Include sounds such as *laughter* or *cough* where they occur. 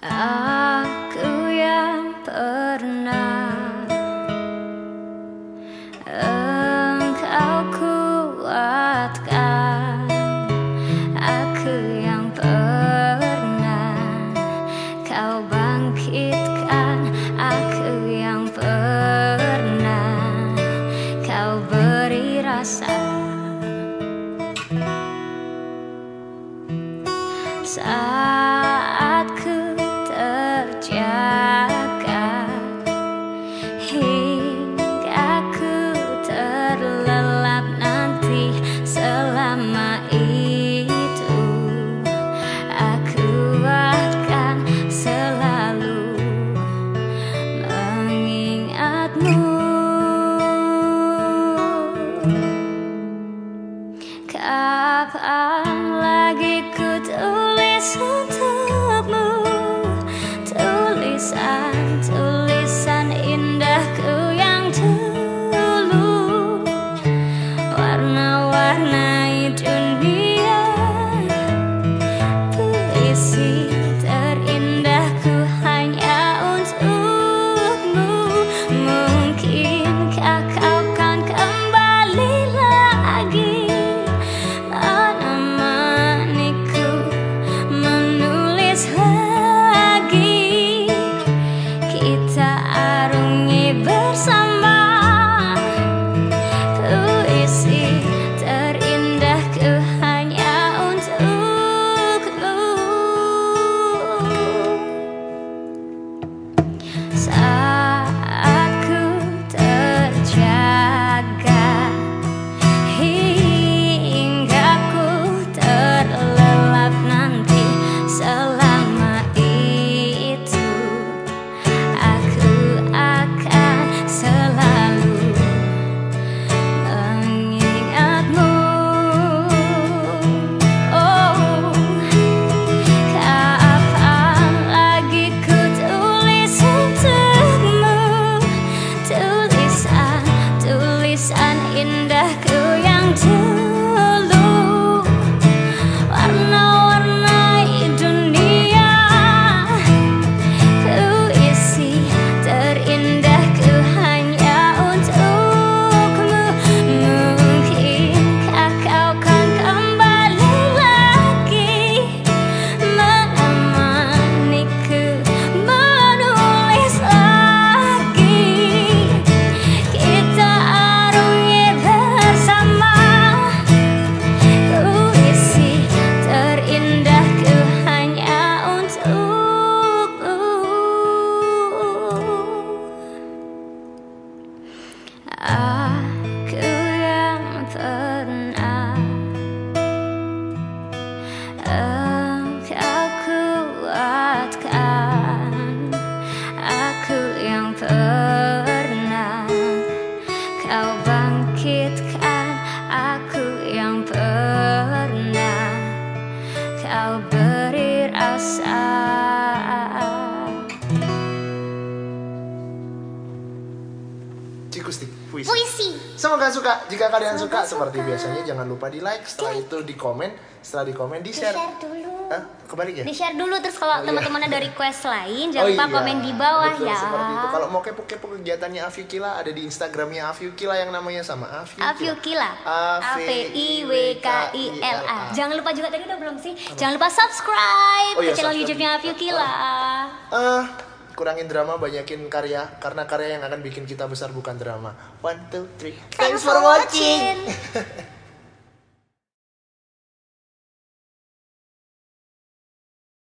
Aku yang pernah Engkau kuatkan. Aku yang pernah Kau bangkitkan. Aku yang pernah Kau beri rasa. Saat Hey. Warna-warnai Cikustik puisi. Puisi. Semoga suka. Jika kalian suka, Semoga seperti suka. biasanya jangan lupa di like. Setelah itu di komen. Setelah di komen di share. Di-share dulu. Hah? Kebalik ya? Di-share dulu terus kalau Oh, iya. teman-teman ada request lain *laughs* jangan Oh lupa iya, komen di bawah betul, ya. Seperti itu. Kalau mau kepo-kepo kegiatannya Afiukila ada di Instagramnya Afiukila yang namanya sama Afiukila. A V I W K I L A. Jangan lupa juga tadi udah belum sih? Jangan lupa subscribe Oh iya, ke channel subscribe. YouTube-nya Afiukila. Eh, kurangin drama, banyakin karya karena karya yang akan bikin kita besar bukan drama. One, two, three. Thanks for watching. *laughs*